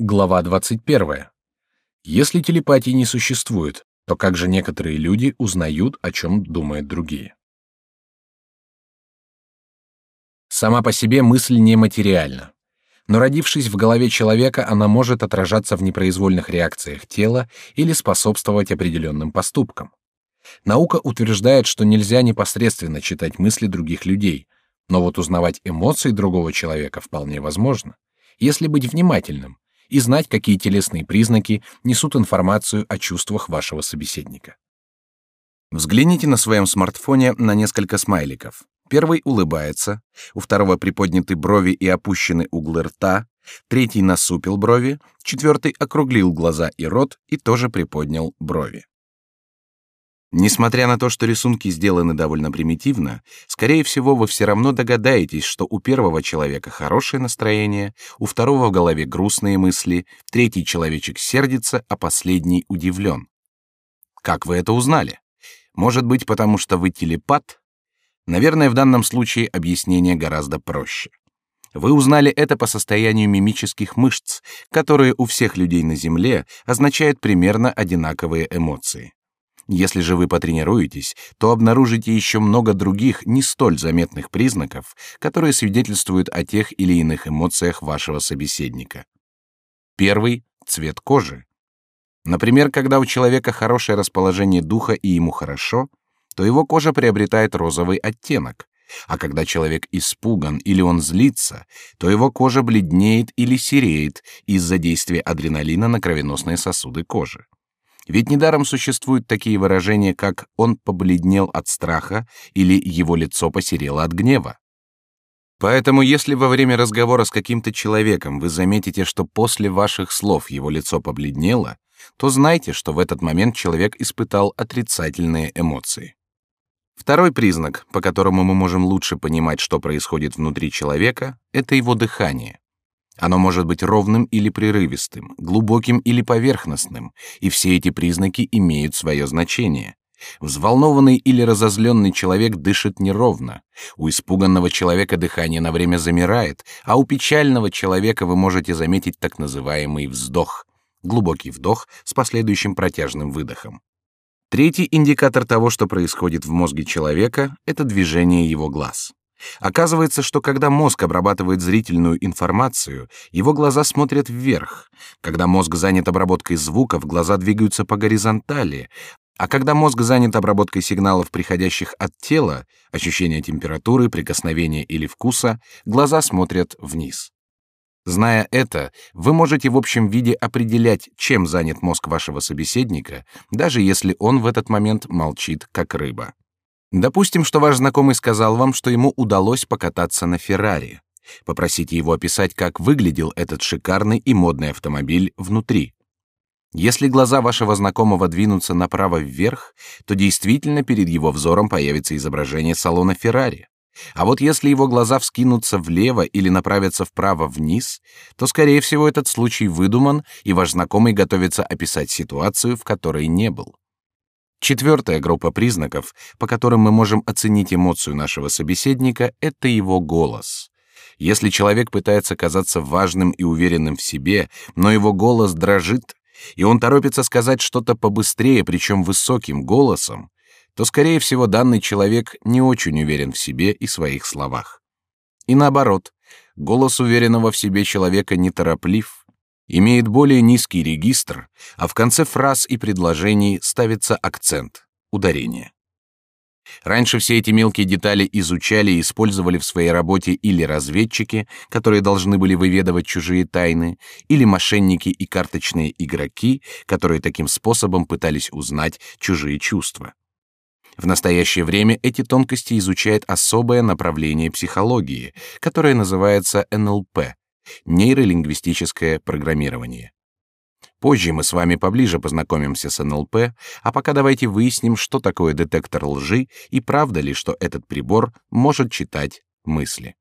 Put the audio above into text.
Глава 21. Если телепатии не существует, то как же некоторые люди узнают, о чем думают другие? Сама по себе мысль нематериальна. Но родившись в голове человека, она может отражаться в непроизвольных реакциях тела или способствовать определенным поступкам. Наука утверждает, что нельзя непосредственно читать мысли других людей, но вот узнавать эмоции другого человека вполне возможно, если быть внимательным, и знать, какие телесные признаки несут информацию о чувствах вашего собеседника. Взгляните на своем смартфоне на несколько смайликов. Первый улыбается, у второго приподняты брови и опущены углы рта, третий насупил брови, четвертый округлил глаза и рот и тоже приподнял брови. Несмотря на то, что рисунки сделаны довольно примитивно, скорее всего, вы все равно догадаетесь, что у первого человека хорошее настроение, у второго в голове грустные мысли, третий человечек сердится, а последний удивлен. Как вы это узнали? Может быть, потому что вы телепат? Наверное, в данном случае объяснение гораздо проще. Вы узнали это по состоянию мимических мышц, которые у всех людей на Земле означают примерно одинаковые эмоции. Если же вы потренируетесь, то обнаружите еще много других не столь заметных признаков, которые свидетельствуют о тех или иных эмоциях вашего собеседника. Первый — цвет кожи. Например, когда у человека хорошее расположение духа и ему хорошо, то его кожа приобретает розовый оттенок, а когда человек испуган или он злится, то его кожа бледнеет или сереет из-за действия адреналина на кровеносные сосуды кожи. Ведь недаром существуют такие выражения, как «он побледнел от страха» или «его лицо посерело от гнева». Поэтому, если во время разговора с каким-то человеком вы заметите, что после ваших слов его лицо побледнело, то знайте, что в этот момент человек испытал отрицательные эмоции. Второй признак, по которому мы можем лучше понимать, что происходит внутри человека, это его дыхание. Оно может быть ровным или прерывистым, глубоким или поверхностным, и все эти признаки имеют свое значение. Взволнованный или разозленный человек дышит неровно. У испуганного человека дыхание на время замирает, а у печального человека вы можете заметить так называемый вздох. Глубокий вдох с последующим протяжным выдохом. Третий индикатор того, что происходит в мозге человека, это движение его глаз. Оказывается, что когда мозг обрабатывает зрительную информацию, его глаза смотрят вверх. Когда мозг занят обработкой звуков, глаза двигаются по горизонтали. А когда мозг занят обработкой сигналов, приходящих от тела, ощущения температуры, прикосновения или вкуса, глаза смотрят вниз. Зная это, вы можете в общем виде определять, чем занят мозг вашего собеседника, даже если он в этот момент молчит, как рыба. Допустим, что ваш знакомый сказал вам, что ему удалось покататься на Феррари. Попросите его описать, как выглядел этот шикарный и модный автомобиль внутри. Если глаза вашего знакомого двинутся направо вверх, то действительно перед его взором появится изображение салона Феррари. А вот если его глаза вскинутся влево или направятся вправо вниз, то, скорее всего, этот случай выдуман, и ваш знакомый готовится описать ситуацию, в которой не был. Четвертая группа признаков, по которым мы можем оценить эмоцию нашего собеседника, это его голос. Если человек пытается казаться важным и уверенным в себе, но его голос дрожит, и он торопится сказать что-то побыстрее, причем высоким голосом, то, скорее всего, данный человек не очень уверен в себе и своих словах. И наоборот, голос уверенного в себе человека нетороплив, имеет более низкий регистр, а в конце фраз и предложений ставится акцент, ударение. Раньше все эти мелкие детали изучали и использовали в своей работе или разведчики, которые должны были выведывать чужие тайны, или мошенники и карточные игроки, которые таким способом пытались узнать чужие чувства. В настоящее время эти тонкости изучает особое направление психологии, которое называется НЛП нейролингвистическое программирование. Позже мы с вами поближе познакомимся с НЛП, а пока давайте выясним, что такое детектор лжи и правда ли, что этот прибор может читать мысли.